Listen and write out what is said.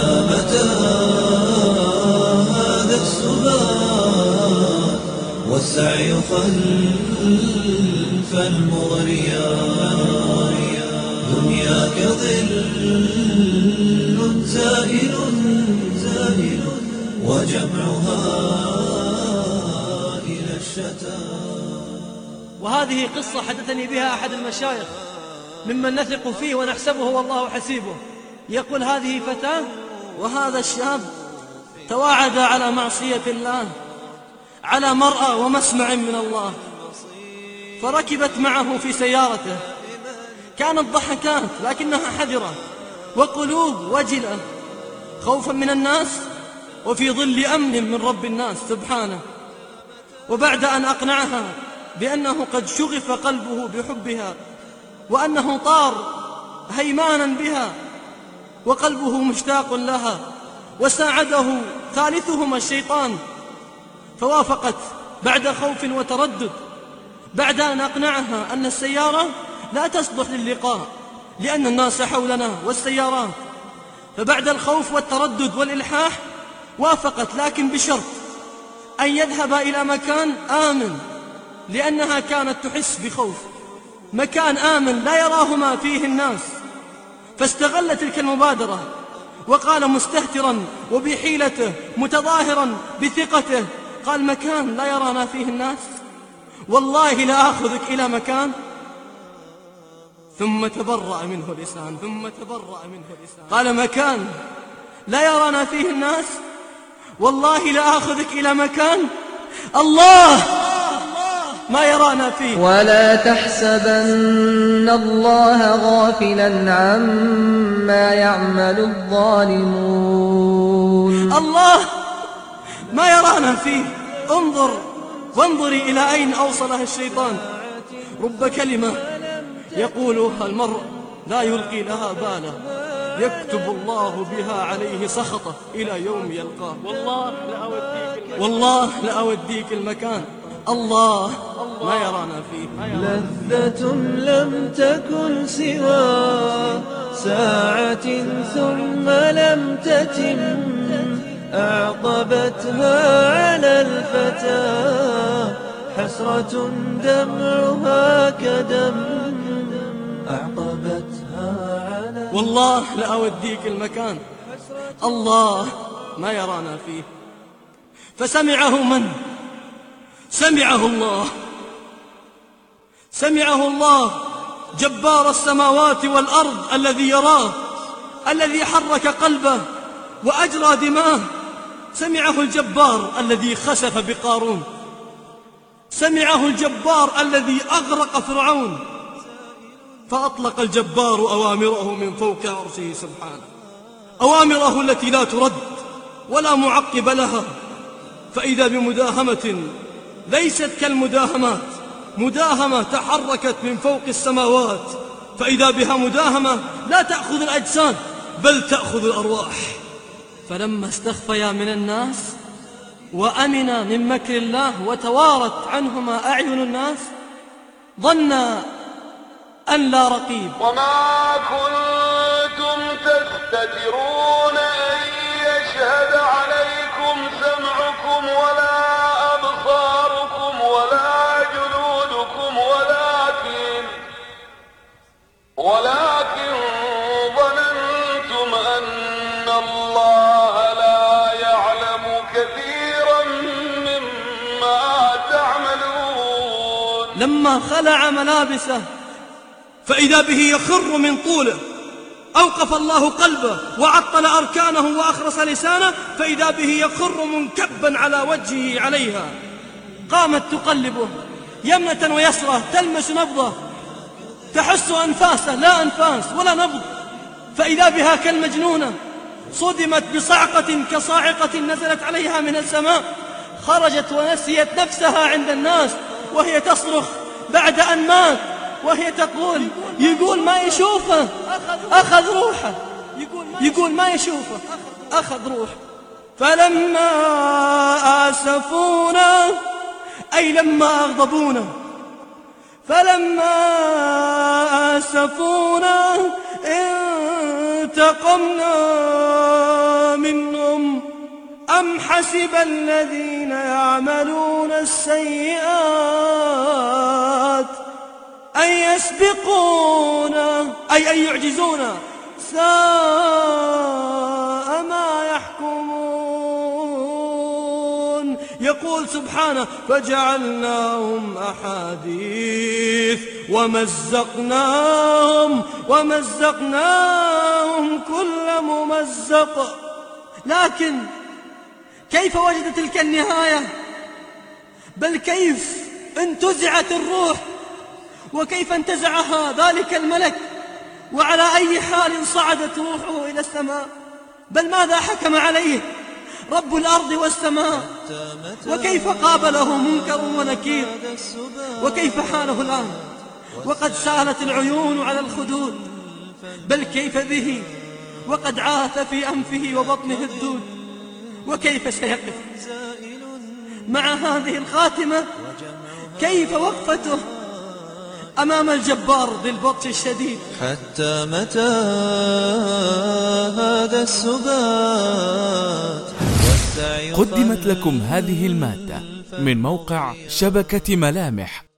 متى هذا السبات والسعي خلف المغريا دنياك ظل زائل زائل وجمعها إلى الشتات وهذه قصة حدثني بها أحد المشايخ ممن نثق فيه ونحسبه والله حسيبه. يقول هذه فتاة وهذا الشاب تواعد على معصية الله على مرأى ومسمع من الله. فركبت معه في سيارته. كانت ضحكات لكنها حذرة وقلوب وجلة. خوفا من الناس وفي ظل أمن من رب الناس سبحانه. وبعد أن أقنعها بأنه قد شغف قلبه بحبها وأنه طار هيمانا بها وقلبه مشتاق لها وساعده ثالثهما الشيطان. فوافقت بعد خوف وتردد بعد أن أقنعها أن السيارة لا تصلح للقاء لأن الناس حولنا والسيارات. فبعد الخوف والتردد والإلحاح وافقت لكن بشرط أن يذهب إلى مكان آمن لأنها كانت تحس بخوف. مكان آمن لا يراهما فيه الناس. فاستغل تلك المبادرة وقال مستهترا وبحيلته متظاهرا بثقته. قال مكان لا يرانا فيه الناس؟ والله لا أخذك إلى مكان. ثم تبرأ منه لسان ثم تبرأ منه لسان. قال مكان لا يرانا فيه الناس؟ والله لا أخذك إلى مكان. الله! ما يرانا فيه. ولا تحسبن الله غافلا عما يعمل الظالمون. الله ما يرانا فيه. انظر وانظري إلى أين أوصلها الشيطان. رب كلمة يقولها المرء لا يلقي لها بالا. يكتب الله بها عليه سخطه إلى يوم يلقاه. والله لأوديك المكان. والله لأوديك المكان. الله. ما يرانا فيه. لذة لم تكن سوى ساعة ثم لم تتم أعقبتها على الفتى. حسرة دمعها كدم أعقبتها على والله لأوديك المكان. الله ما يرانا فيه. فسمعه من؟ سمعه الله. سمعه الله جبار السماوات والأرض الذي يراه الذي حرك قلبه وأجرى دماه. سمعه الجبار الذي خسف بقارون. سمعه الجبار الذي أغرق فرعون. فأطلق الجبار أوامره من فوق عرشه سبحانه. أوامره التي لا ترد ولا معقب لها. فإذا بمداهمة ليست كالمداهمات. مداهمة تحركت من فوق السماوات. فإذا بها مداهمة لا تأخذ الأجساد بل تأخذ الأرواح. فلما استخفيا من الناس وأمنا من مكر الله وتوارت عنهما أعين الناس ظنا أن لا رقيب. وما كنتم تستترون لما خلع ملابسه فإذا به يخر من طوله أوقف الله قلبه وعطل أركانه وأخرس لسانه فإذا به يخر منكبا على وجهه عليها. قامت تقلبه يمنة ويسرة تلمس نبضه تحس أنفاسه لا أنفاس ولا نبض. فإذا بها كالمجنونة صدمت بصعقة كصاعقة نزلت عليها من السماء خرجت ونسيت نفسها عند الناس. وهي تصرخ بعد أن مات وهي تقول يقول ما يشوفه أخذ روحه يقول ما يشوفه أخذ روحه. فلما آسفونا أي لما أغضبونا. فلما آسفونا انتقمنا منهم أم حسب الذين يعملون السيئات أن يسبقون أي أن يعجزون ساء ما يحكمون يقول سبحانه فجعلناهم أحاديث ومزقناهم ومزقناهم كل ممزق لكن كيف وجد تلك النهاية؟ بل كيف انتزعت الروح؟ وكيف انتزعها ذلك الملك؟ وعلى أي حال صعدت روحه إلى السماء؟ بل ماذا حكم عليه؟ رب الأرض والسماء. وكيف قابله منكر ونكير؟ وكيف حاله الآن؟ وقد سالت العيون على الخدود. بل كيف به؟ وقد عاث في أنفه وبطنه الدود. وكيف سيقف مع هذه الخاتمة؟ كيف وقفته أمام الجبار ذي البطش الشديد؟ حتى متى هذا السبات؟ قدمت لكم هذه المادة من موقع شبكة ملامح.